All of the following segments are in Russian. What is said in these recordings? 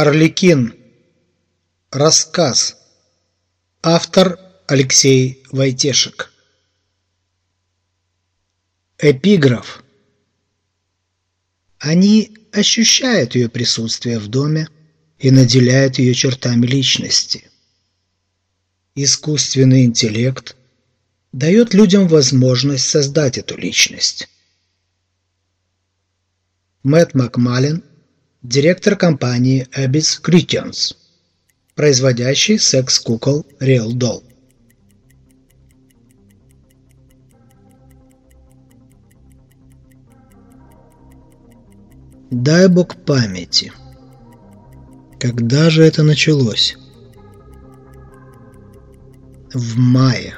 Орликин. Рассказ. Автор Алексей Войтешек. Эпиграф. Они ощущают ее присутствие в доме и наделяют ее чертами личности. Искусственный интеллект дает людям возможность создать эту личность. Мэтт Макмалин – директор компании Abyss Christians, производящей секс-кукол Real Doll. Дай бог памяти. Когда же это началось? В мае.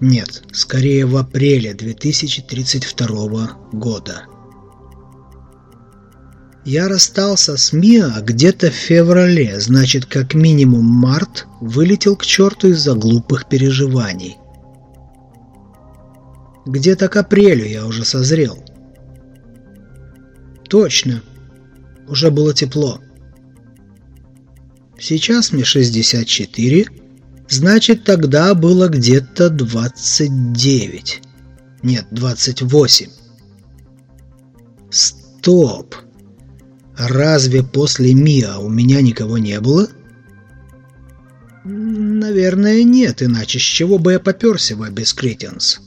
Нет, скорее в апреле 2032 года. Я расстался с Миа где-то в феврале, значит, как минимум март вылетел к черту из-за глупых переживаний. Где-то к апрелю я уже созрел. Точно. Уже было тепло. Сейчас мне 64, значит, тогда было где-то 29. Нет, 28. Стоп. Разве после Миа у меня никого не было? Наверное, нет, иначе с чего бы я поперся в Абискритинс?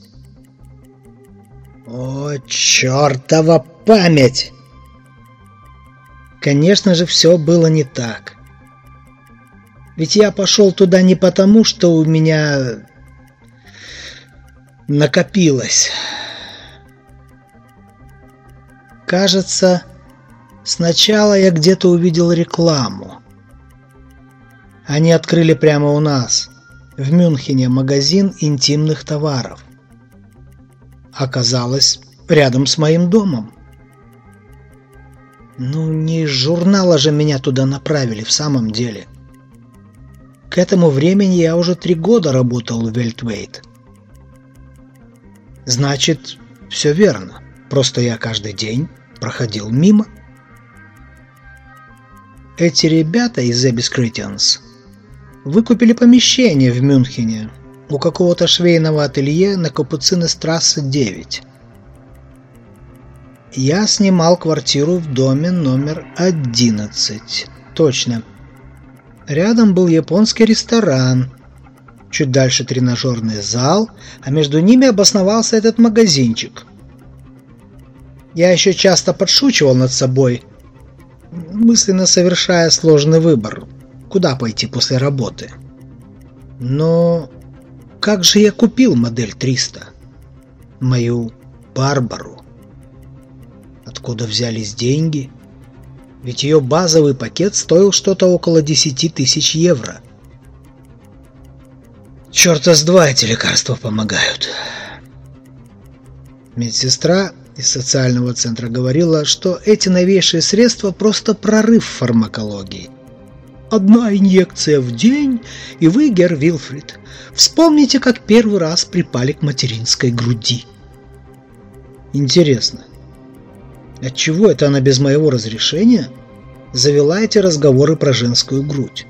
О, чертова память! Конечно же, все было не так. Ведь я пошел туда не потому, что у меня накопилось. Кажется, Сначала я где-то увидел рекламу. Они открыли прямо у нас, в Мюнхене, магазин интимных товаров. Оказалось, рядом с моим домом. Ну, не из журнала же меня туда направили в самом деле. К этому времени я уже три года работал в Вельтвейт. Значит, все верно. Просто я каждый день проходил мимо. Эти ребята из Abyss Christians выкупили помещение в Мюнхене у какого-то швейного ателье на Капуцинестрассе 9. Я снимал квартиру в доме номер 11. Точно. Рядом был японский ресторан, чуть дальше тренажерный зал, а между ними обосновался этот магазинчик. Я еще часто подшучивал над собой – мысленно совершая сложный выбор, куда пойти после работы. Но как же я купил модель 300? Мою Барбару. Откуда взялись деньги? Ведь ее базовый пакет стоил что-то около 10 тысяч евро. Черта с два эти лекарства помогают. Медсестра из социального центра говорила, что эти новейшие средства просто прорыв фармакологии. Одна инъекция в день, и вы, Гер Вилфрид, вспомните, как первый раз припали к материнской груди. Интересно, отчего это она без моего разрешения завела эти разговоры про женскую грудь?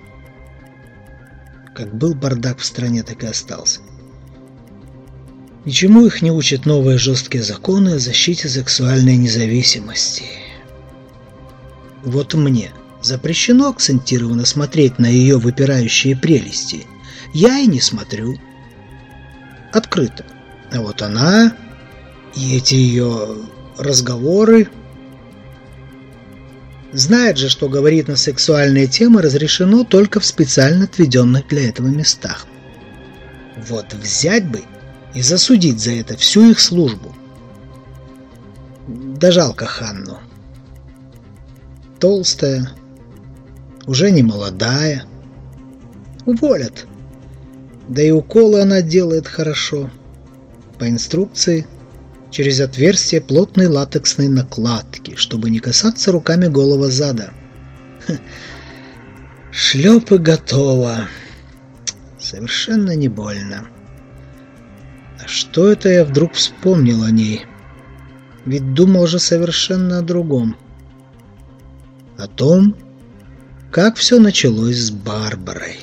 Как был бардак в стране, так и остался. Ничему их не учат новые жесткие законы о защите сексуальной независимости. Вот мне запрещено акцентированно смотреть на ее выпирающие прелести. Я и не смотрю. Открыто. А вот она и эти ее разговоры... Знает же, что говорит на сексуальные темы разрешено только в специально отведенных для этого местах. Вот взять бы и засудить за это всю их службу. Да жалко Ханну. Толстая, уже не молодая. Уволят. Да и уколы она делает хорошо. По инструкции, через отверстие плотной латексной накладки, чтобы не касаться руками голого зада. Шлепы готово. Совершенно не больно. Что это я вдруг вспомнил о ней? Ведь думал же совершенно о другом. о том, как все началось с Барбарой.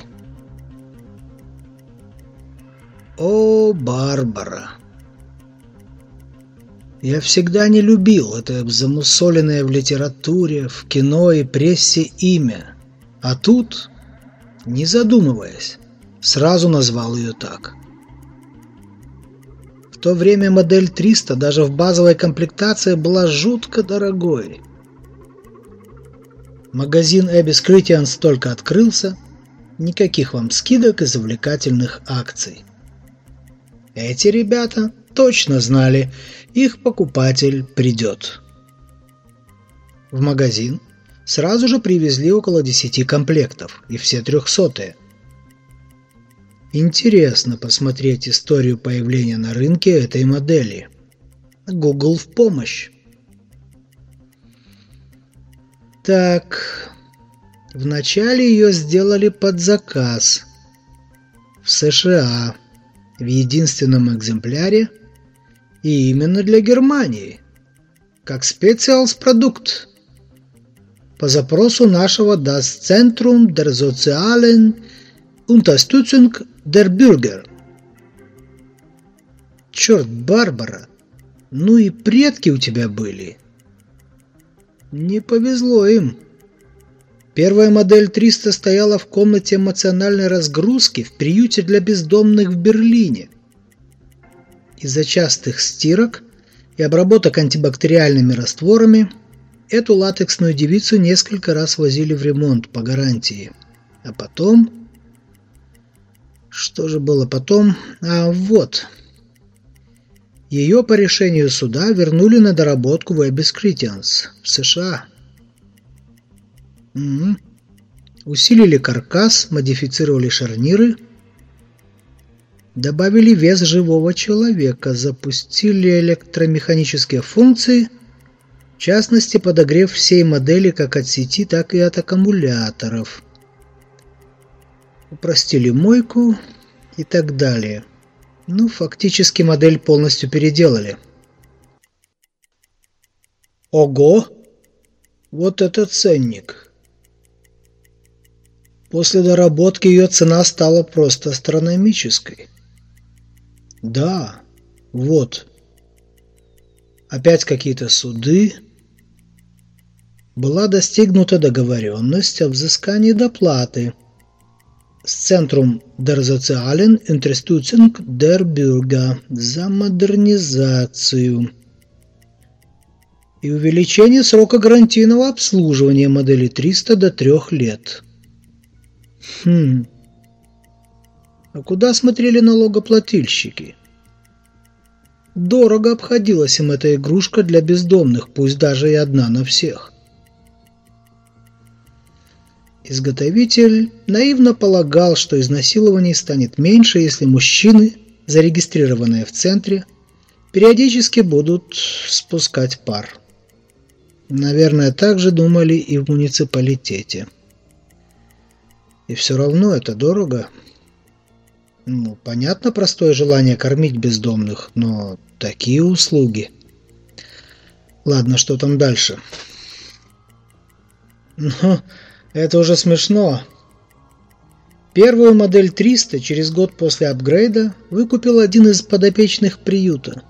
О, Барбара! Я всегда не любил это замусоленное в литературе, в кино и прессе имя. А тут, не задумываясь, сразу назвал ее так. В то время модель 300 даже в базовой комплектации была жутко дорогой. Магазин Abyss Critians только открылся, никаких вам скидок и завлекательных акций. Эти ребята точно знали, их покупатель придет. В магазин сразу же привезли около 10 комплектов, и все трехсотые. Интересно посмотреть историю появления на рынке этой модели. Google в помощь. Так, вначале ее сделали под заказ в США в единственном экземпляре и именно для Германии, как специалс-продукт. По запросу нашего Das Zentrum der Sozialen Unterstützung der Bürger. Черт, Барбара, ну и предки у тебя были. Не повезло им. Первая модель 300 стояла в комнате эмоциональной разгрузки в приюте для бездомных в Берлине. Из-за частых стирок и обработок антибактериальными растворами эту латексную девицу несколько раз возили в ремонт по гарантии. А потом... Что же было потом? А вот... Ее по решению суда вернули на доработку в Abyss Critians в США. Угу. Усилили каркас, модифицировали шарниры Добавили вес живого человека, запустили электромеханические функции, в частности подогрев всей модели как от сети, так и от аккумуляторов. Упростили мойку и так далее. Ну, фактически модель полностью переделали. Ого! Вот это ценник! После доработки ее цена стала просто астрономической. Да, вот. Опять какие-то суды. Была достигнута договоренность о взыскании доплаты с Центром der Sozialen Unterstützung der Bürger за модернизацию и увеличение срока гарантийного обслуживания модели 300 до 3 лет. Хм, а куда смотрели налогоплательщики? Дорого обходилась им эта игрушка для бездомных, пусть даже и одна на всех. Изготовитель наивно полагал, что изнасилований станет меньше, если мужчины, зарегистрированные в центре, периодически будут спускать пар. Наверное, так же думали и в муниципалитете. И все равно это дорого. Ну, понятно простое желание кормить бездомных, но такие услуги... Ладно, что там дальше? Ну, это уже смешно. Первую модель 300 через год после апгрейда выкупил один из подопечных приюта.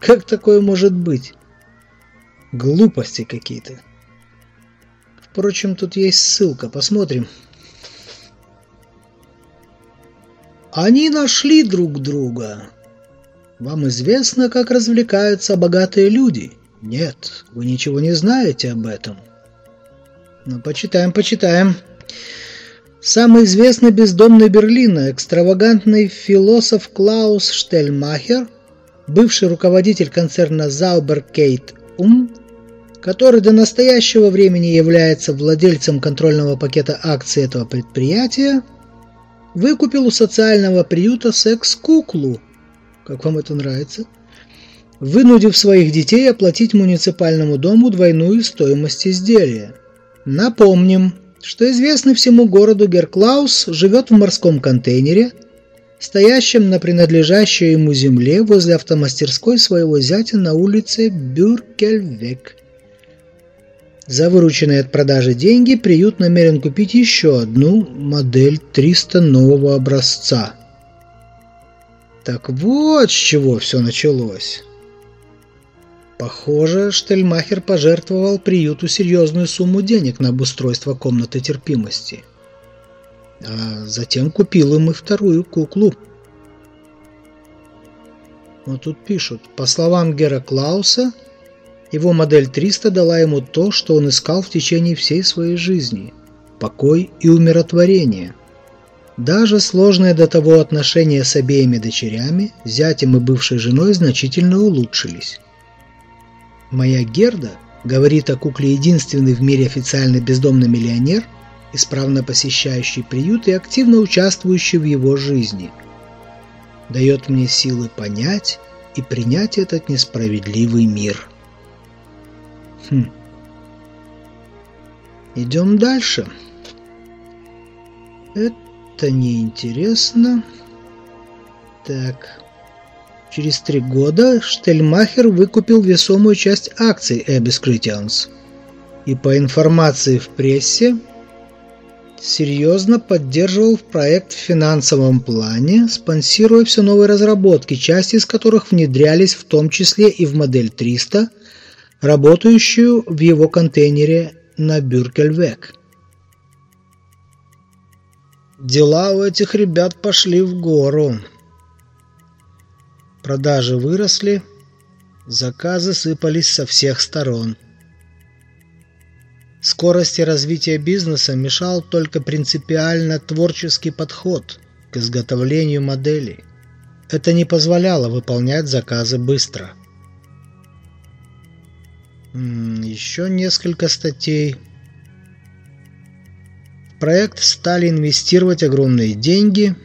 Как такое может быть? Глупости какие-то. Впрочем, тут есть ссылка, посмотрим. Они нашли друг друга. Вам известно, как развлекаются богатые люди? Нет, вы ничего не знаете об этом. Ну, почитаем, почитаем. Самый известный бездомный Берлина, экстравагантный философ Клаус Штельмахер, бывший руководитель концерна Zauberkate Um, который до настоящего времени является владельцем контрольного пакета акций этого предприятия, Выкупил у социального приюта секс-куклу. Как вам это нравится? Вынудив своих детей оплатить муниципальному дому двойную стоимость изделия. Напомним, что известный всему городу Герклаус живет в морском контейнере, стоящем на принадлежащей ему земле возле автомастерской своего зятя на улице Бюркельвек. За вырученные от продажи деньги приют намерен купить еще одну модель 300 нового образца. Так вот с чего все началось. Похоже, Штельмахер пожертвовал приюту серьезную сумму денег на обустройство комнаты терпимости. А затем купил им и вторую куклу. Вот тут пишут, по словам Гера Клауса, его модель 300 дала ему то, что он искал в течение всей своей жизни – покой и умиротворение. Даже сложные до того отношения с обеими дочерями, зятем и бывшей женой значительно улучшились. Моя Герда говорит о кукле единственный в мире официальный бездомный миллионер, исправно посещающий приют и активно участвующий в его жизни. Дает мне силы понять и принять этот несправедливый мир. Хм. Идем дальше. Это неинтересно. Так. Через три года Штельмахер выкупил весомую часть акций Abyss Christians. И по информации в прессе, серьезно поддерживал проект в финансовом плане, спонсируя все новые разработки, части из которых внедрялись в том числе и в модель 300, работающую в его контейнере на Бюркельвек. Дела у этих ребят пошли в гору. Продажи выросли, заказы сыпались со всех сторон. Скорости развития бизнеса мешал только принципиально творческий подход к изготовлению моделей. Это не позволяло выполнять заказы быстро. Еще несколько статей. В проект стали инвестировать огромные деньги –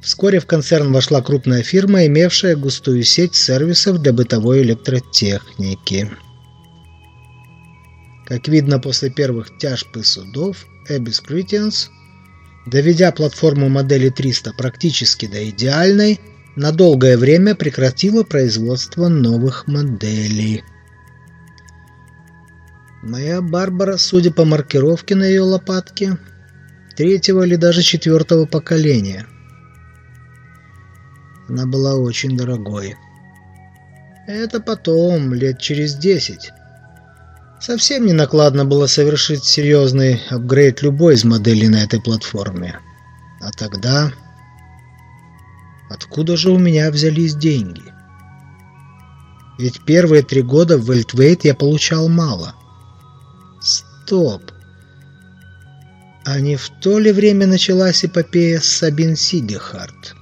Вскоре в концерн вошла крупная фирма, имевшая густую сеть сервисов для бытовой электротехники. Как видно после первых тяжб и судов, Abyss Christians, доведя платформу модели 300 практически до идеальной, на долгое время прекратила производство новых моделей. Моя Барбара, судя по маркировке на ее лопатке, третьего или даже четвертого поколения – она была очень дорогой. Это потом, лет через десять. Совсем не накладно было совершить серьезный апгрейд любой из моделей на этой платформе. А тогда... Откуда же у меня взялись деньги? Ведь первые три года в Вельтвейт я получал мало. Стоп. А не в то ли время началась эпопея с Сабин Сигехарт?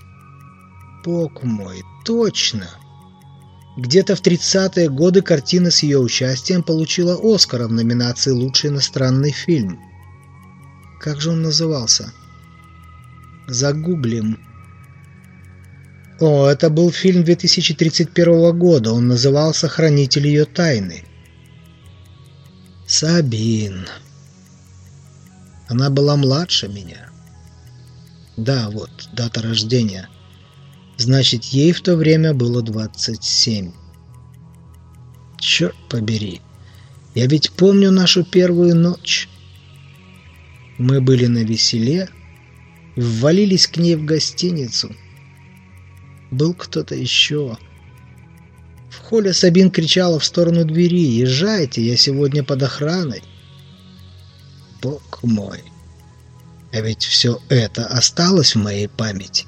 Бог мой, точно! Где-то в 30-е годы картина с ее участием получила Оскара в номинации «Лучший иностранный фильм». Как же он назывался? Загуглим. О, это был фильм 2031 года. Он назывался «Хранитель ее тайны». Сабин. Она была младше меня. Да, вот, дата рождения – Значит, ей в то время было 27. Черт побери. Я ведь помню нашу первую ночь. Мы были на веселе и ввалились к ней в гостиницу. Был кто-то еще. В холле Сабин кричала в сторону двери «Езжайте, я сегодня под охраной». Бог мой! А ведь все это осталось в моей памяти.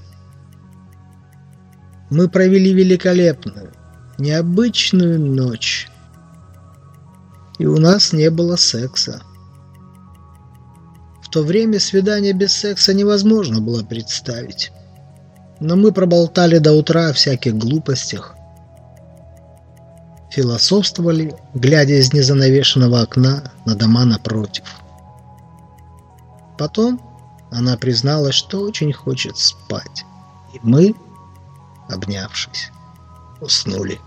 Мы провели великолепную, необычную ночь. И у нас не было секса. В то время свидание без секса невозможно было представить. Но мы проболтали до утра о всяких глупостях. Философствовали, глядя из незанавешенного окна на дома напротив. Потом она призналась, что очень хочет спать. И мы обнявшись, уснули.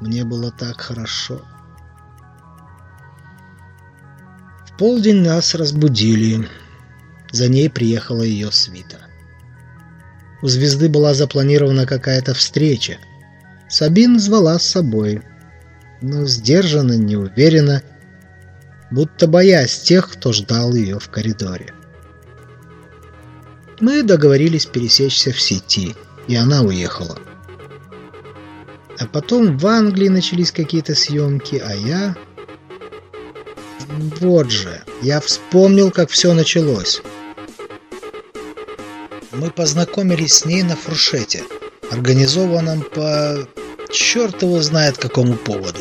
Мне было так хорошо. В полдень нас разбудили. За ней приехала ее свита. У звезды была запланирована какая-то встреча. Сабин звала с собой, но сдержанно, неуверенно, будто боясь тех, кто ждал ее в коридоре. Мы договорились пересечься в сети, и она уехала. А потом в Англии начались какие-то съемки, а я... Вот же, я вспомнил, как все началось. Мы познакомились с ней на фуршете, организованном по... черт его знает какому поводу.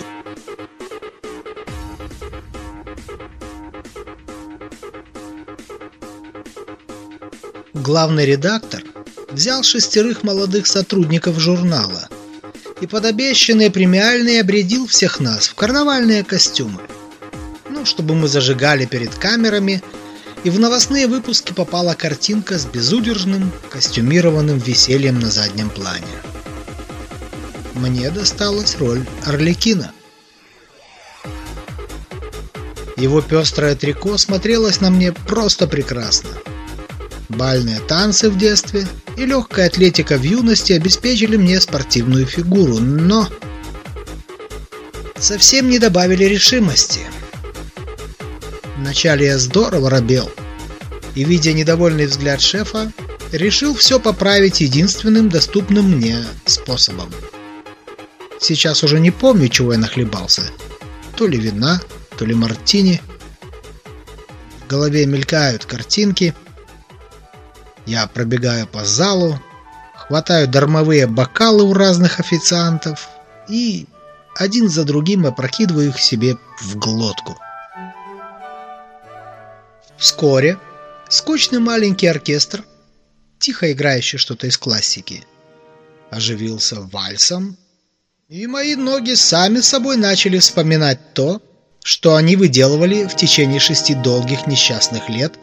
Главный редактор взял шестерых молодых сотрудников журнала и под обещанные премиальные обрядил всех нас в карнавальные костюмы. Ну, чтобы мы зажигали перед камерами, и в новостные выпуски попала картинка с безудержным, костюмированным весельем на заднем плане. Мне досталась роль Орликина. Его пестрое трико смотрелось на мне просто прекрасно. Бальные танцы в детстве и легкая атлетика в юности обеспечили мне спортивную фигуру, но совсем не добавили решимости. Вначале я здорово робел, и, видя недовольный взгляд шефа, решил все поправить единственным доступным мне способом. Сейчас уже не помню, чего я нахлебался. То ли вина, то ли мартини. В голове мелькают картинки – я пробегаю по залу, хватаю дармовые бокалы у разных официантов и один за другим опрокидываю их себе в глотку. Вскоре скучный маленький оркестр, тихо играющий что-то из классики, оживился вальсом, и мои ноги сами собой начали вспоминать то, что они выделывали в течение шести долгих несчастных лет,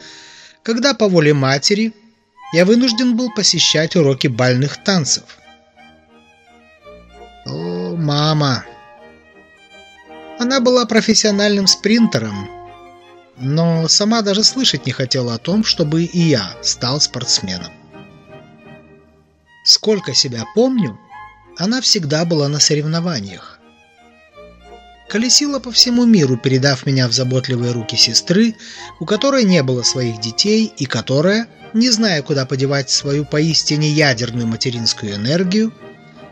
когда по воле матери – я вынужден был посещать уроки бальных танцев. О, мама! Она была профессиональным спринтером, но сама даже слышать не хотела о том, чтобы и я стал спортсменом. Сколько себя помню, она всегда была на соревнованиях. Колесила по всему миру, передав меня в заботливые руки сестры, у которой не было своих детей и которая, не зная, куда подевать свою поистине ядерную материнскую энергию,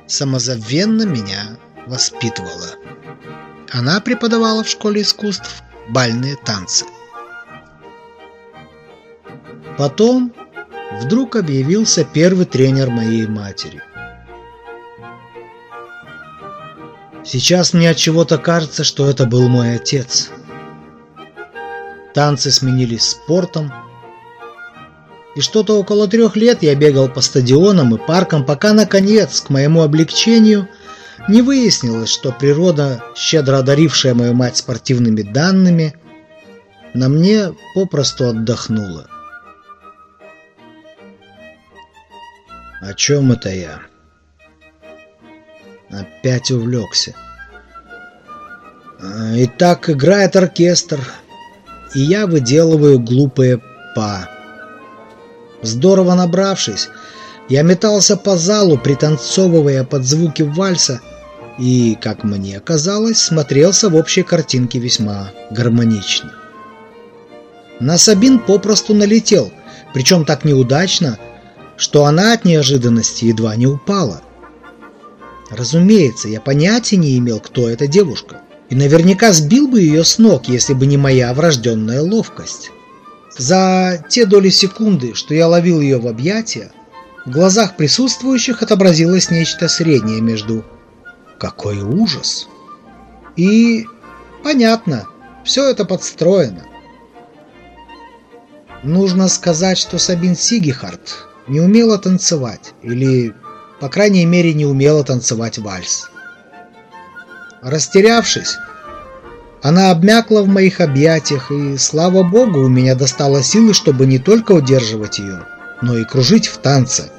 самозабвенно меня воспитывала. Она преподавала в школе искусств бальные танцы. Потом вдруг объявился первый тренер моей матери. Сейчас мне от чего-то кажется, что это был мой отец. Танцы сменились спортом, и что-то около трех лет я бегал по стадионам и паркам, пока, наконец, к моему облегчению, не выяснилось, что природа, щедро одарившая мою мать спортивными данными, на мне попросту отдохнула. О чем это я? Опять увлекся. Итак, играет оркестр, и я выделываю глупые па. Здорово набравшись, я метался по залу, пританцовывая под звуки вальса, и, как мне казалось, смотрелся в общей картинке весьма гармонично. На Сабин попросту налетел, причем так неудачно, что она от неожиданности едва не упала. Разумеется, я понятия не имел, кто эта девушка, и наверняка сбил бы ее с ног, если бы не моя врожденная ловкость. За те доли секунды, что я ловил ее в объятия, в глазах присутствующих отобразилось нечто среднее между «какой ужас» и «понятно, все это подстроено». Нужно сказать, что Сабин Сигихард не умела танцевать, или, по крайней мере, не умела танцевать вальс. Растерявшись, она обмякла в моих объятиях, и, слава богу, у меня достало силы, чтобы не только удерживать ее, но и кружить в танце.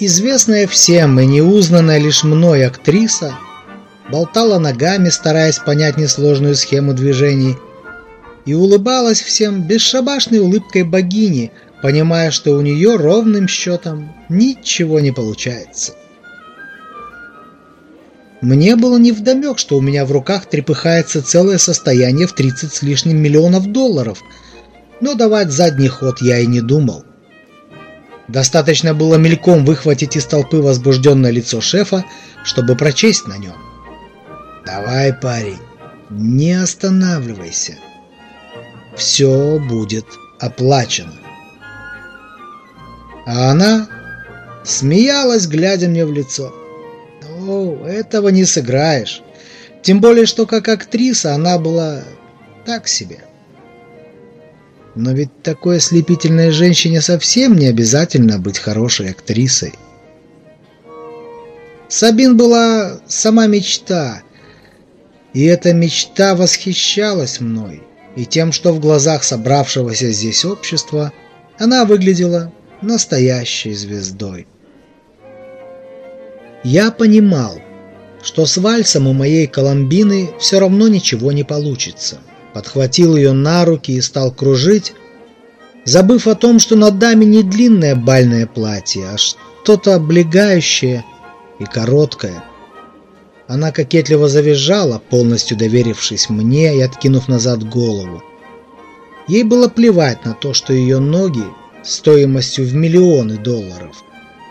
Известная всем и неузнанная лишь мной актриса болтала ногами, стараясь понять несложную схему движений, и улыбалась всем бесшабашной улыбкой богини, понимая, что у нее ровным счетом ничего не получается. Мне было невдомек, что у меня в руках трепыхается целое состояние в 30 с лишним миллионов долларов, но давать задний ход я и не думал. Достаточно было мельком выхватить из толпы возбужденное лицо шефа, чтобы прочесть на нем. «Давай, парень, не останавливайся. Все будет оплачено». А она смеялась, глядя мне в лицо. «Ну, этого не сыграешь. Тем более, что как актриса она была так себе». Но ведь такой ослепительной женщине совсем не обязательно быть хорошей актрисой. Сабин была сама мечта, и эта мечта восхищалась мной, и тем, что в глазах собравшегося здесь общества она выглядела настоящей звездой. Я понимал, что с вальсом у моей Коломбины все равно ничего не получится – подхватил ее на руки и стал кружить, забыв о том, что над нами не длинное бальное платье, а что-то облегающее и короткое. Она кокетливо завизжала, полностью доверившись мне и откинув назад голову. Ей было плевать на то, что ее ноги стоимостью в миллионы долларов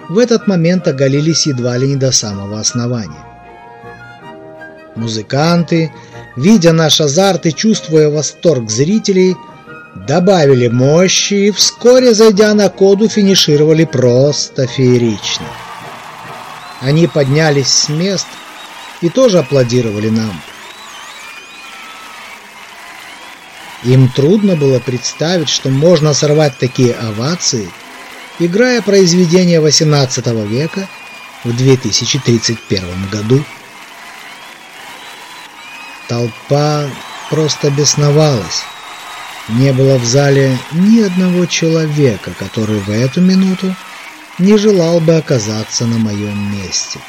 в этот момент оголились едва ли не до самого основания. Музыканты видя наш азарт и чувствуя восторг зрителей, добавили мощи и вскоре, зайдя на коду, финишировали просто феерично. Они поднялись с мест и тоже аплодировали нам. Им трудно было представить, что можно сорвать такие овации, играя произведения XVIII века в 2031 году. Толпа просто бесновалась. Не было в зале ни одного человека, который в эту минуту не желал бы оказаться на моем месте.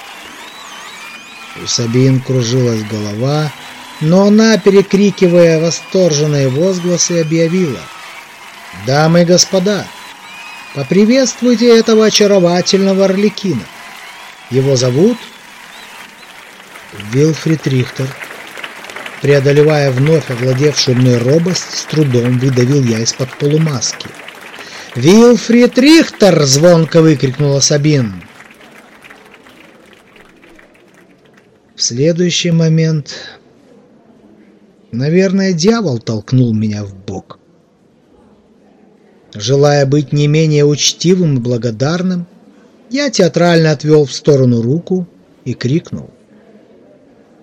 У Сабин кружилась голова, но она, перекрикивая восторженные возгласы, объявила «Дамы и господа, поприветствуйте этого очаровательного Орликина. Его зовут Вилфрид Рихтер». Преодолевая вновь овладевшую мной робость, с трудом выдавил я из-под полумаски. «Вилфрид Рихтер!» — звонко выкрикнула Сабин. В следующий момент, наверное, дьявол толкнул меня в бок. Желая быть не менее учтивым и благодарным, я театрально отвел в сторону руку и крикнул.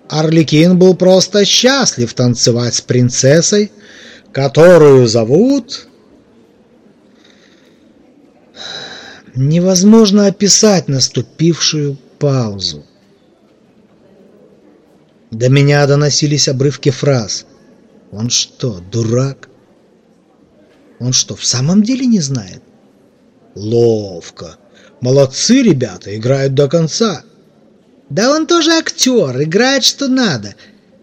Орликин был просто счастлив танцевать с принцессой, которую зовут... Невозможно описать наступившую паузу. До меня доносились обрывки фраз. Он что, дурак? Он что, в самом деле не знает? Ловко. Молодцы ребята, играют до конца. Да он тоже актер, играет что надо,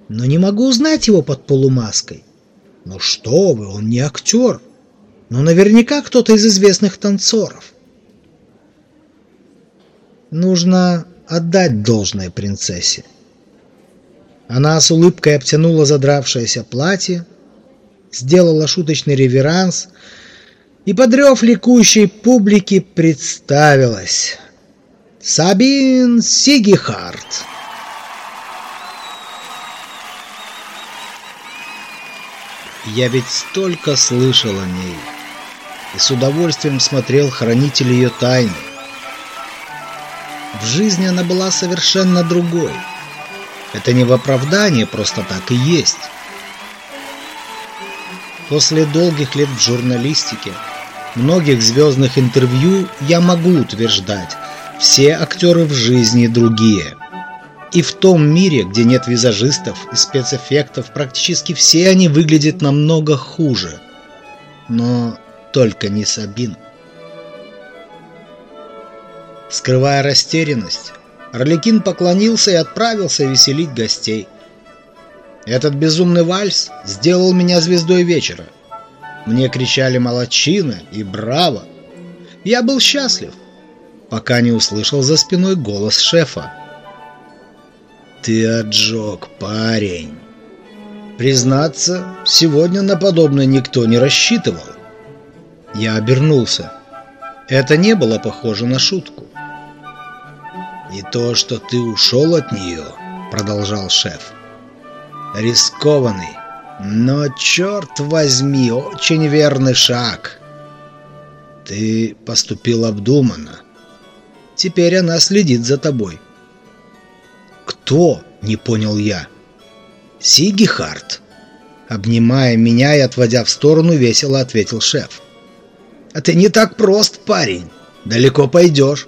но не могу узнать его под полумаской. Ну что вы, он не актер. Но наверняка кто-то из известных танцоров. Нужно отдать должное принцессе. Она с улыбкой обтянула задравшееся платье, сделала шуточный реверанс и, подрев ликующей публики, представилась. Сабин Сигихард. Я ведь столько слышал о ней и с удовольствием смотрел хранитель ее тайны. В жизни она была совершенно другой. Это не в оправдание, просто так и есть. После долгих лет в журналистике, многих звездных интервью я могу утверждать, все актеры в жизни другие. И в том мире, где нет визажистов и спецэффектов, практически все они выглядят намного хуже. Но только не Сабин. Скрывая растерянность, Орликин поклонился и отправился веселить гостей. Этот безумный вальс сделал меня звездой вечера. Мне кричали «Молодчина» и «Браво!». Я был счастлив пока не услышал за спиной голос шефа. Ты отжег, парень. Признаться, сегодня на подобное никто не рассчитывал. Я обернулся. Это не было похоже на шутку. «И то, что ты ушел от нее», — продолжал шеф, — «рискованный, но, черт возьми, очень верный шаг. Ты поступил обдуманно. Теперь она следит за тобой». «Кто?» — не понял я. «Сиги Харт», — обнимая меня и отводя в сторону, весело ответил шеф. «А ты не так прост, парень. Далеко пойдешь».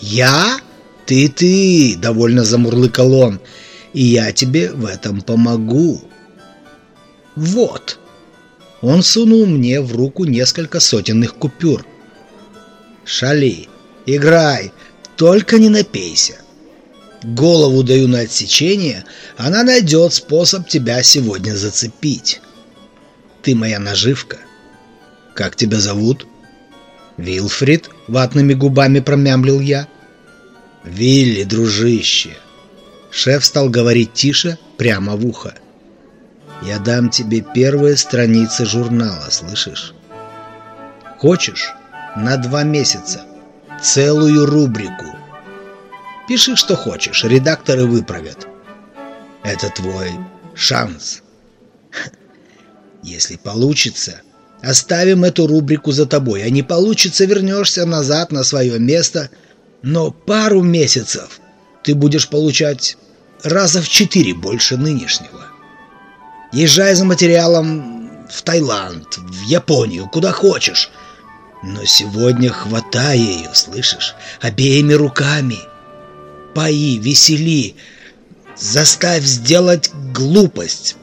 «Я?» «Ты-ты!» — довольно замурлыкал он. «И я тебе в этом помогу». «Вот!» Он сунул мне в руку несколько сотенных купюр. «Шали, играй, только не напейся. Голову даю на отсечение, она найдет способ тебя сегодня зацепить. Ты моя наживка. Как тебя зовут?» «Вилфрид», — ватными губами промямлил я. «Вилли, дружище!» Шеф стал говорить тише, прямо в ухо. «Я дам тебе первые страницы журнала, слышишь? Хочешь? На два месяца. Целую рубрику. Пиши, что хочешь, редакторы выправят. Это твой шанс. Если получится, оставим эту рубрику за тобой, а не получится, вернешься назад на свое место – но пару месяцев ты будешь получать раза в четыре больше нынешнего. Езжай за материалом в Таиланд, в Японию, куда хочешь. Но сегодня хватай ее, слышишь, обеими руками. Пои, весели, заставь сделать глупость,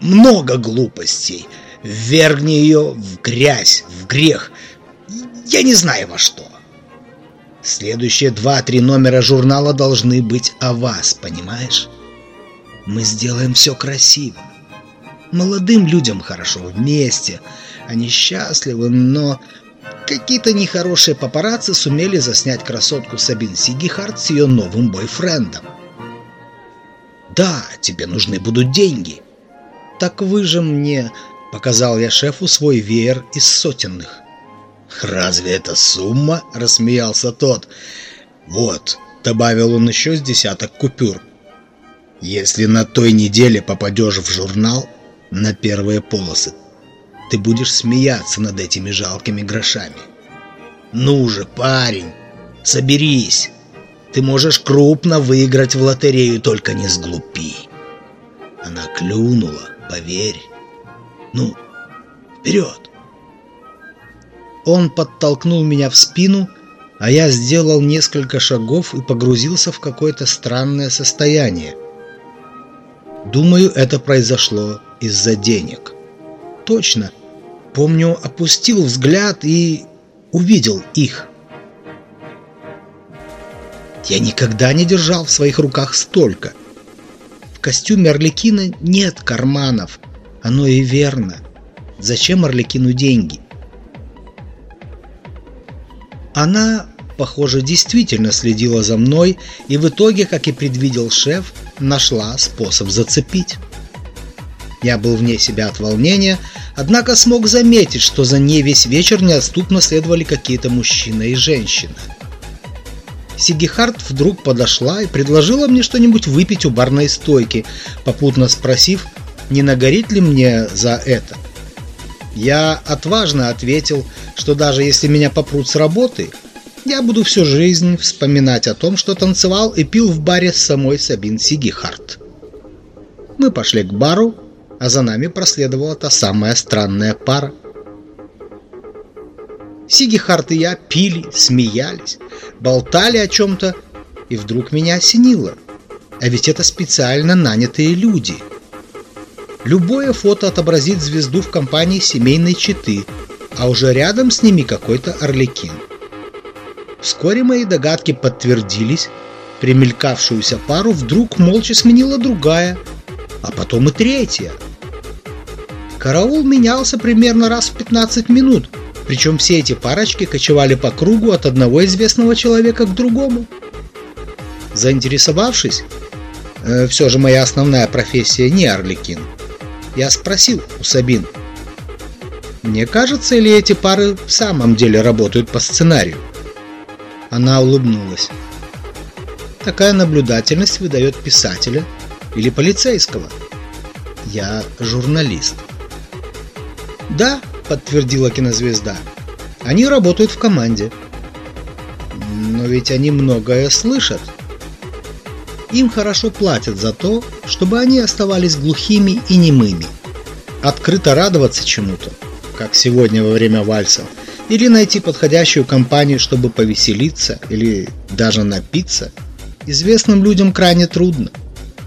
много глупостей. Ввергни ее в грязь, в грех, я не знаю во что. Следующие два-три номера журнала должны быть о вас, понимаешь? Мы сделаем все красиво. Молодым людям хорошо вместе, они счастливы, но какие-то нехорошие папарацци сумели заснять красотку Сабин Сигихард с ее новым бойфрендом. Да, тебе нужны будут деньги. Так вы же мне, показал я шефу свой веер из сотенных. «Разве это сумма?» – рассмеялся тот. «Вот», – добавил он еще с десяток купюр. «Если на той неделе попадешь в журнал на первые полосы, ты будешь смеяться над этими жалкими грошами. Ну же, парень, соберись. Ты можешь крупно выиграть в лотерею, только не сглупи». Она клюнула, поверь. Ну, вперед! Он подтолкнул меня в спину, а я сделал несколько шагов и погрузился в какое-то странное состояние. Думаю, это произошло из-за денег. Точно. Помню, опустил взгляд и увидел их. Я никогда не держал в своих руках столько. В костюме Орликина нет карманов. Оно и верно. Зачем Орликину деньги? Она, похоже, действительно следила за мной и в итоге, как и предвидел шеф, нашла способ зацепить. Я был вне себя от волнения, однако смог заметить, что за ней весь вечер неотступно следовали какие-то мужчина и женщина. Сигихард вдруг подошла и предложила мне что-нибудь выпить у барной стойки, попутно спросив, не нагорит ли мне за это. Я отважно ответил, что даже если меня попрут с работы, я буду всю жизнь вспоминать о том, что танцевал и пил в баре с самой Сабин Сигихарт. Мы пошли к бару, а за нами проследовала та самая странная пара. Сигихарт и я пили, смеялись, болтали о чем-то, и вдруг меня осенило. А ведь это специально нанятые люди – Любое фото отобразит звезду в компании семейной четы, а уже рядом с ними какой-то орликин. Вскоре мои догадки подтвердились, примелькавшуюся пару вдруг молча сменила другая, а потом и третья. Караул менялся примерно раз в 15 минут, причем все эти парочки кочевали по кругу от одного известного человека к другому. Заинтересовавшись, Э, все же моя основная профессия не Орликин. Я спросил у Сабин. Не кажется ли эти пары в самом деле работают по сценарию? Она улыбнулась. Такая наблюдательность выдает писателя или полицейского. Я журналист. Да, подтвердила кинозвезда. Они работают в команде. Но ведь они многое слышат. Им хорошо платят за то, чтобы они оставались глухими и немыми. Открыто радоваться чему-то, как сегодня во время вальса, или найти подходящую компанию, чтобы повеселиться или даже напиться, известным людям крайне трудно.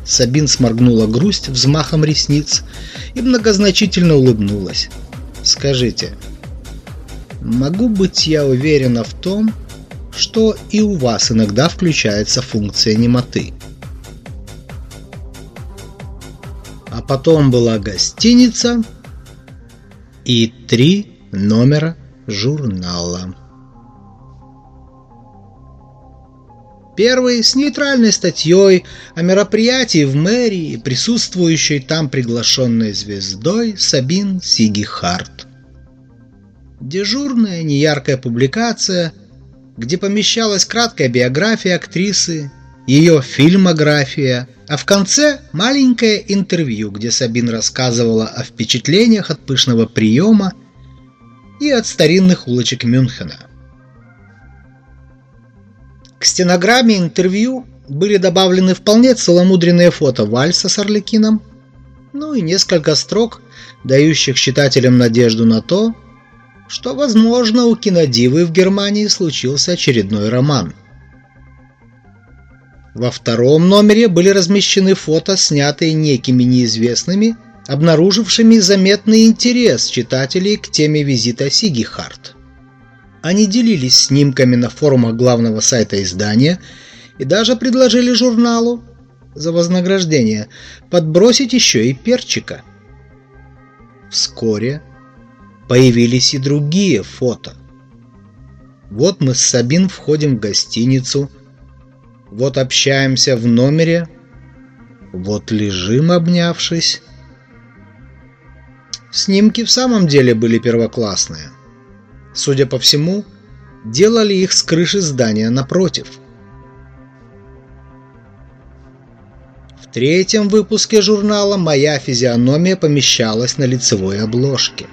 Сабин сморгнула грусть взмахом ресниц и многозначительно улыбнулась. «Скажите, могу быть я уверена в том, что и у вас иногда включается функция немоты?» А потом была гостиница и три номера журнала. Первый с нейтральной статьей о мероприятии в мэрии, присутствующей там приглашенной звездой Сабин Сигихарт. Дежурная неяркая публикация, где помещалась краткая биография актрисы, ее фильмография, а в конце маленькое интервью, где Сабин рассказывала о впечатлениях от пышного приема и от старинных улочек Мюнхена. К стенограмме интервью были добавлены вполне целомудренные фото вальса с Орликином, ну и несколько строк, дающих читателям надежду на то, что, возможно, у кинодивы в Германии случился очередной роман. Во втором номере были размещены фото, снятые некими неизвестными, обнаружившими заметный интерес читателей к теме визита Сиги Харт. Они делились снимками на форумах главного сайта издания и даже предложили журналу за вознаграждение подбросить еще и перчика. Вскоре появились и другие фото. Вот мы с Сабин входим в гостиницу, вот общаемся в номере, вот лежим обнявшись. Снимки в самом деле были первоклассные. Судя по всему, делали их с крыши здания напротив. В третьем выпуске журнала моя физиономия помещалась на лицевой обложке.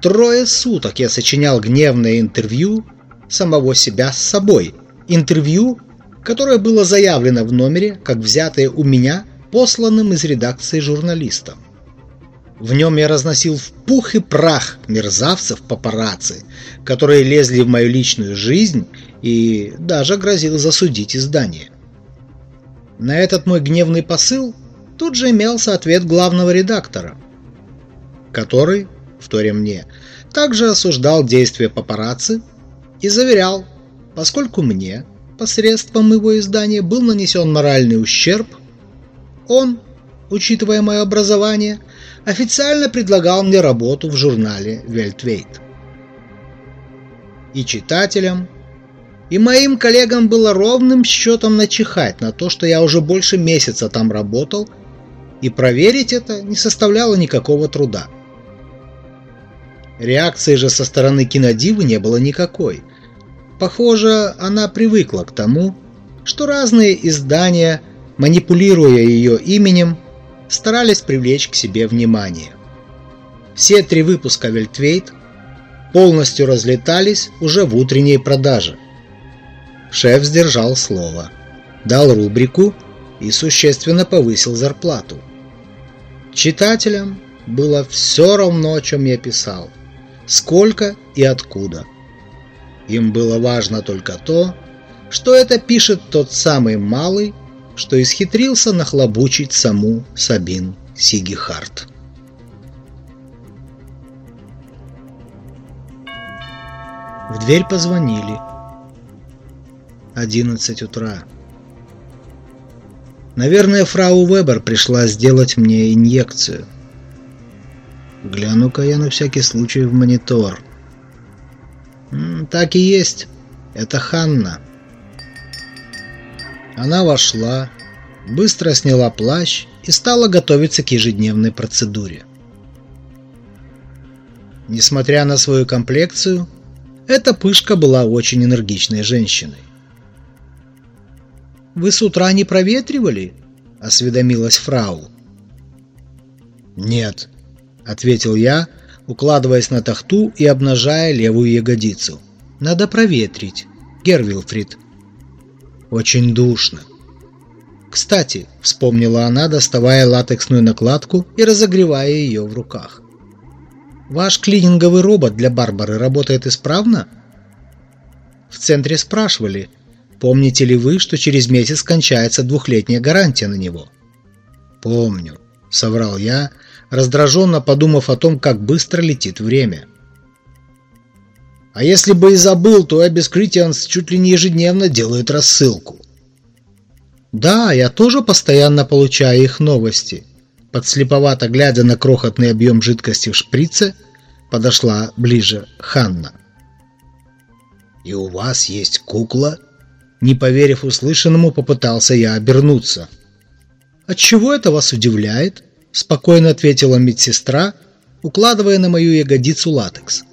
Трое суток я сочинял гневное интервью самого себя с собой. Интервью, которое было заявлено в номере, как взятое у меня, посланным из редакции журналистом. В нем я разносил в пух и прах мерзавцев папарацци, которые лезли в мою личную жизнь и даже грозил засудить издание. На этот мой гневный посыл тут же имелся ответ главного редактора, который, вторя мне, также осуждал действия папарацци и заверял, поскольку мне, посредством его издания, был нанесен моральный ущерб, он, учитывая мое образование, официально предлагал мне работу в журнале Weltweit. И читателям, и моим коллегам было ровным счетом начихать на то, что я уже больше месяца там работал, и проверить это не составляло никакого труда. Реакции же со стороны кинодивы не было никакой. Похоже, она привыкла к тому, что разные издания, манипулируя ее именем, старались привлечь к себе внимание. Все три выпуска Вельтвейт полностью разлетались уже в утренней продаже. Шеф сдержал слово, дал рубрику и существенно повысил зарплату. Читателям было все равно, о чем я писал, сколько и откуда. Им было важно только то, что это пишет тот самый малый, что исхитрился нахлобучить саму Сабин Сигихарт. В дверь позвонили. 11 утра. Наверное, фрау Вебер пришла сделать мне инъекцию. Гляну-ка я на всякий случай в монитор. Так и есть. Это Ханна. Она вошла, быстро сняла плащ и стала готовиться к ежедневной процедуре. Несмотря на свою комплекцию, эта пышка была очень энергичной женщиной. «Вы с утра не проветривали?» — осведомилась фрау. «Нет», — ответил я, укладываясь на тахту и обнажая левую ягодицу. «Надо проветрить, Гервилфрид». «Очень душно». «Кстати», — вспомнила она, доставая латексную накладку и разогревая ее в руках. Ваш клининговый робот для Барбары работает исправно? В центре спрашивали, помните ли вы, что через месяц кончается двухлетняя гарантия на него? Помню, соврал я, раздраженно подумав о том, как быстро летит время. А если бы и забыл, то Эбис Критианс чуть ли не ежедневно делают рассылку. Да, я тоже постоянно получаю их новости. Подслеповато глядя на крохотный объем жидкости в шприце, подошла ближе Ханна. «И у вас есть кукла?» Не поверив услышанному, попытался я обернуться. «Отчего это вас удивляет?» – спокойно ответила медсестра, укладывая на мою ягодицу латекс.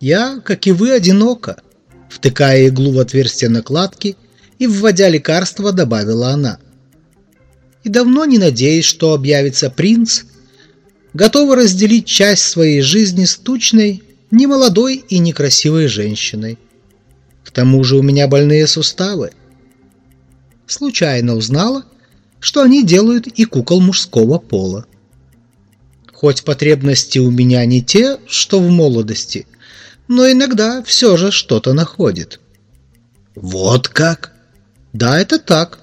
«Я, как и вы, одинока», – втыкая иглу в отверстие накладки и вводя лекарство, добавила она и давно не надеюсь, что объявится принц, готовый разделить часть своей жизни с тучной, немолодой и некрасивой женщиной. К тому же у меня больные суставы. Случайно узнала, что они делают и кукол мужского пола. Хоть потребности у меня не те, что в молодости, но иногда все же что-то находит. Вот как? Да, это так.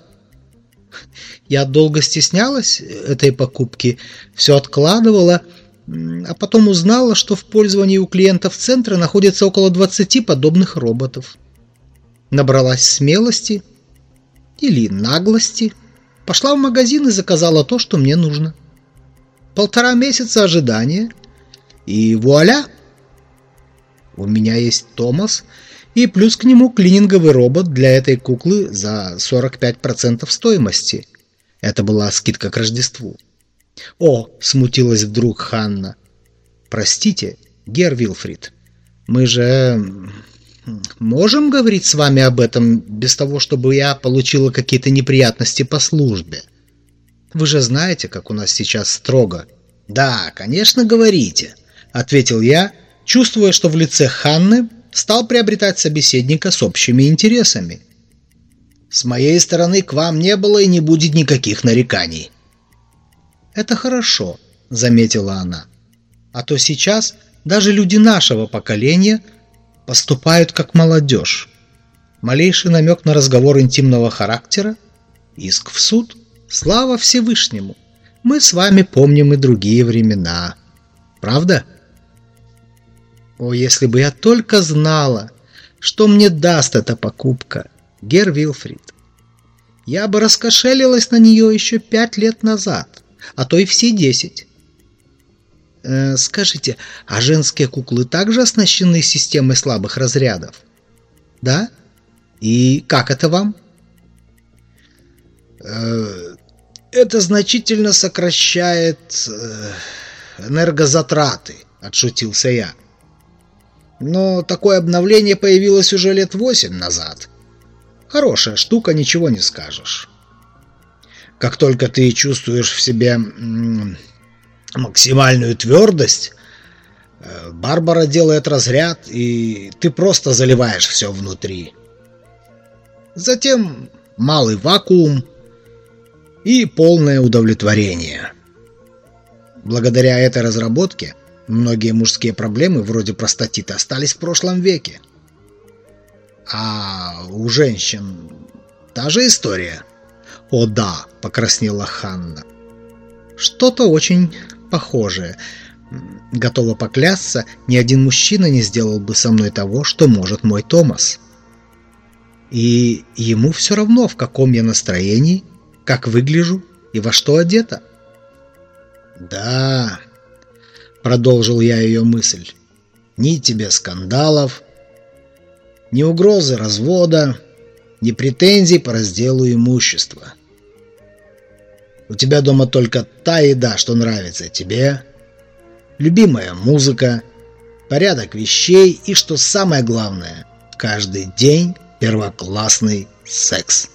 Я долго стеснялась этой покупки, все откладывала, а потом узнала, что в пользовании у клиентов центра находится около 20 подобных роботов. Набралась смелости или наглости, пошла в магазин и заказала то, что мне нужно. Полтора месяца ожидания, и вуаля! У меня есть Томас, и плюс к нему клининговый робот для этой куклы за 45% стоимости – это была скидка к Рождеству. «О!» — смутилась вдруг Ханна. «Простите, Гер Вилфрид, мы же можем говорить с вами об этом без того, чтобы я получила какие-то неприятности по службе? Вы же знаете, как у нас сейчас строго». «Да, конечно, говорите», — ответил я, чувствуя, что в лице Ханны стал приобретать собеседника с общими интересами. С моей стороны к вам не было и не будет никаких нареканий. Это хорошо, заметила она. А то сейчас даже люди нашего поколения поступают как молодежь. Малейший намек на разговор интимного характера – иск в суд. Слава Всевышнему! Мы с вами помним и другие времена. Правда? О, если бы я только знала, что мне даст эта покупка, Гер Вилфрид. Я бы раскошелилась на нее еще пять лет назад, а то и все десять. Э, скажите, а женские куклы также оснащены системой слабых разрядов? Да? И как это вам? Э, это значительно сокращает э, энергозатраты, отшутился я. Но такое обновление появилось уже лет восемь назад. Хорошая штука, ничего не скажешь. Как только ты чувствуешь в себе максимальную твердость, э, Барбара делает разряд, и ты просто заливаешь все внутри. Затем малый вакуум и полное удовлетворение. Благодаря этой разработке многие мужские проблемы вроде простатита остались в прошлом веке. А у женщин та же история. О да, покраснела Ханна. Что-то очень похожее. Готова поклясться, ни один мужчина не сделал бы со мной того, что может мой Томас. И ему все равно, в каком я настроении, как выгляжу и во что одета. «Да», — продолжил я ее мысль, — «ни тебе скандалов, ни угрозы развода, ни претензий по разделу имущества. У тебя дома только та еда, что нравится тебе, любимая музыка, порядок вещей и, что самое главное, каждый день первоклассный секс.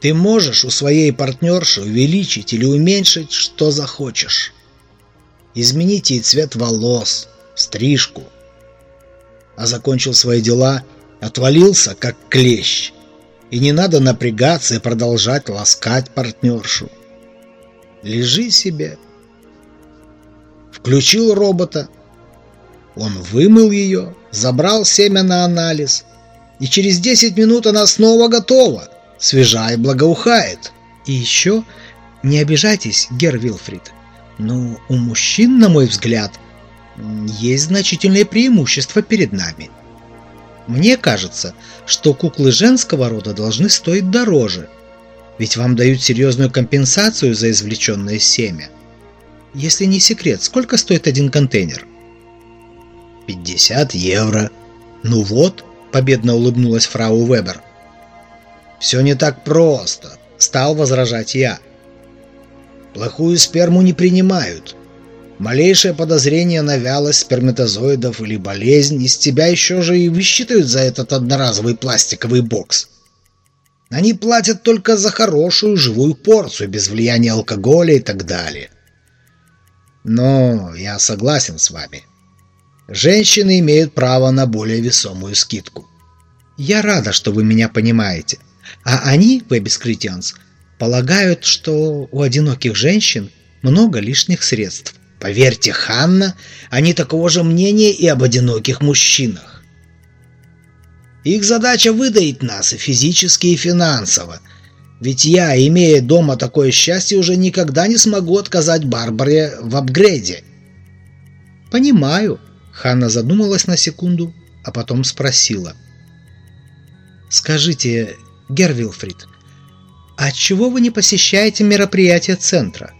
Ты можешь у своей партнерши увеличить или уменьшить, что захочешь. Изменить ей цвет волос, стрижку. А закончил свои дела, отвалился, как клещ. И не надо напрягаться и продолжать ласкать партнершу. Лежи себе. Включил робота. Он вымыл ее, забрал семя на анализ. И через 10 минут она снова готова свежа и благоухает. И еще, не обижайтесь, Гер Вилфрид, но у мужчин, на мой взгляд, есть значительные преимущества перед нами. Мне кажется, что куклы женского рода должны стоить дороже, ведь вам дают серьезную компенсацию за извлеченное семя. Если не секрет, сколько стоит один контейнер? 50 евро. Ну вот, победно улыбнулась фрау Вебер. «Все не так просто», — стал возражать я. «Плохую сперму не принимают. Малейшее подозрение на вялость сперматозоидов или болезнь из тебя еще же и высчитают за этот одноразовый пластиковый бокс. Они платят только за хорошую живую порцию, без влияния алкоголя и так далее. Но я согласен с вами. Женщины имеют право на более весомую скидку. Я рада, что вы меня понимаете. А они, Вебис Критианс, полагают, что у одиноких женщин много лишних средств. Поверьте, Ханна, они такого же мнения и об одиноких мужчинах. Их задача выдаить нас и физически, и финансово. Ведь я, имея дома такое счастье, уже никогда не смогу отказать Барбаре в апгрейде. «Понимаю», — Ханна задумалась на секунду, а потом спросила. «Скажите, Гер Вилфрид, а чего вы не посещаете мероприятия центра?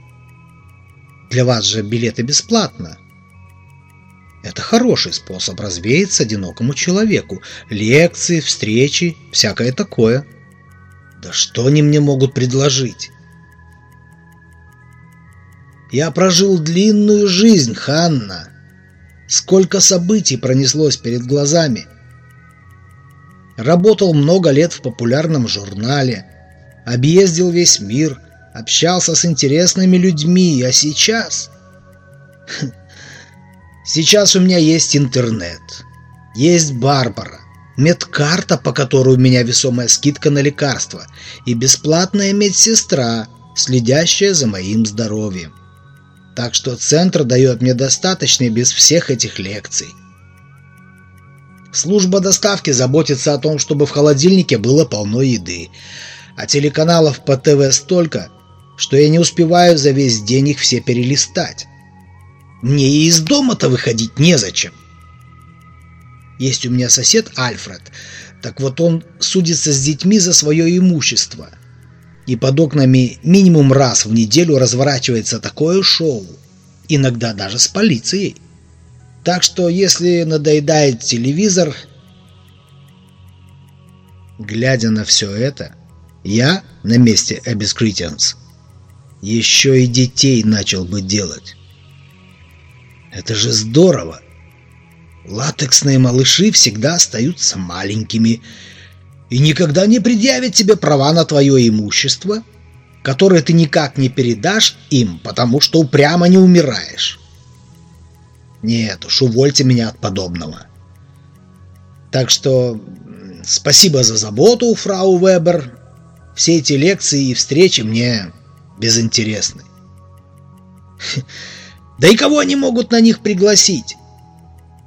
Для вас же билеты бесплатно. Это хороший способ развеяться одинокому человеку. Лекции, встречи, всякое такое. Да что они мне могут предложить? Я прожил длинную жизнь, Ханна. Сколько событий пронеслось перед глазами. Работал много лет в популярном журнале, объездил весь мир, общался с интересными людьми, а сейчас... Сейчас у меня есть интернет, есть Барбара, медкарта, по которой у меня весомая скидка на лекарства, и бесплатная медсестра, следящая за моим здоровьем. Так что центр дает мне достаточно без всех этих лекций. Служба доставки заботится о том, чтобы в холодильнике было полно еды, а телеканалов по ТВ столько, что я не успеваю за весь день их все перелистать. Мне и из дома-то выходить незачем. Есть у меня сосед Альфред, так вот он судится с детьми за свое имущество. И под окнами минимум раз в неделю разворачивается такое шоу, иногда даже с полицией. Так что, если надоедает телевизор... Глядя на все это, я на месте Эбис Критианс еще и детей начал бы делать. Это же здорово! Латексные малыши всегда остаются маленькими и никогда не предъявят тебе права на твое имущество, которое ты никак не передашь им, потому что упрямо не умираешь. Нет уж, увольте меня от подобного. Так что спасибо за заботу, фрау Вебер. Все эти лекции и встречи мне безинтересны. Да и кого они могут на них пригласить?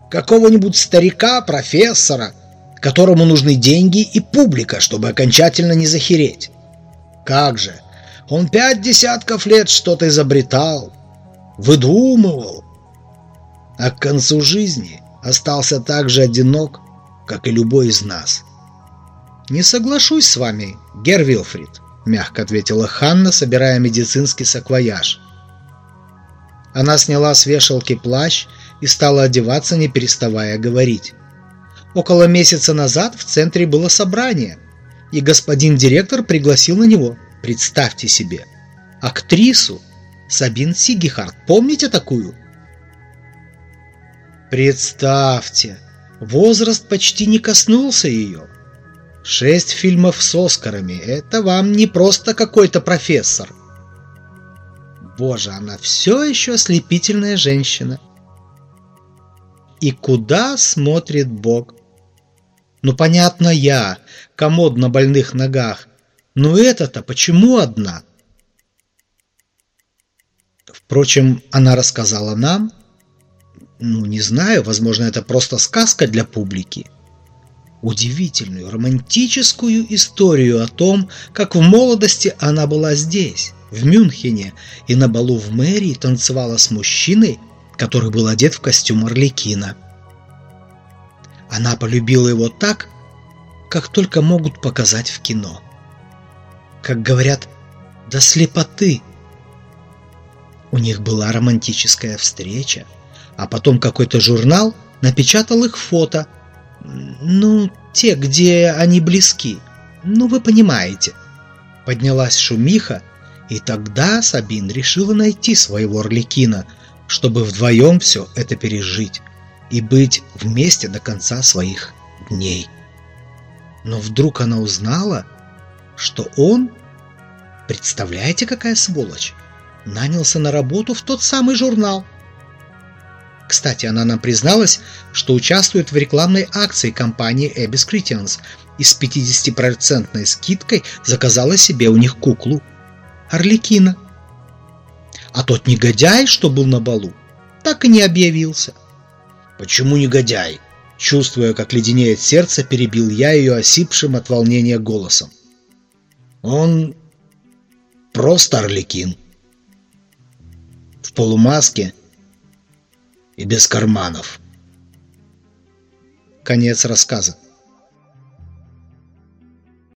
Какого-нибудь старика, профессора, которому нужны деньги и публика, чтобы окончательно не захереть. Как же, он пять десятков лет что-то изобретал, выдумывал, а к концу жизни остался так же одинок, как и любой из нас. «Не соглашусь с вами, Гер Вилфрид», — мягко ответила Ханна, собирая медицинский саквояж. Она сняла с вешалки плащ и стала одеваться, не переставая говорить. Около месяца назад в центре было собрание, и господин директор пригласил на него, представьте себе, актрису Сабин Сигихард. Помните такую? Представьте, возраст почти не коснулся ее. Шесть фильмов с Оскарами – это вам не просто какой-то профессор. Боже, она все еще ослепительная женщина. И куда смотрит Бог? Ну, понятно, я, комод на больных ногах. Но это-то почему одна? Впрочем, она рассказала нам, ну, не знаю, возможно, это просто сказка для публики, удивительную романтическую историю о том, как в молодости она была здесь, в Мюнхене, и на балу в мэрии танцевала с мужчиной, который был одет в костюм Орликина. Она полюбила его так, как только могут показать в кино. Как говорят, до слепоты. У них была романтическая встреча, а потом какой-то журнал напечатал их фото – ну, те, где они близки. Ну, вы понимаете. Поднялась шумиха, и тогда Сабин решила найти своего Орликина, чтобы вдвоем все это пережить и быть вместе до конца своих дней. Но вдруг она узнала, что он, представляете, какая сволочь, нанялся на работу в тот самый журнал. Кстати, она нам призналась, что участвует в рекламной акции компании Abyss Christians и с 50% скидкой заказала себе у них куклу. Орликина. А тот негодяй, что был на балу, так и не объявился. «Почему негодяй?» Чувствуя, как леденеет сердце, перебил я ее осипшим от волнения голосом. «Он просто Орликин». В полумаске и без карманов. Конец рассказа.